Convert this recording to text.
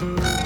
Bye.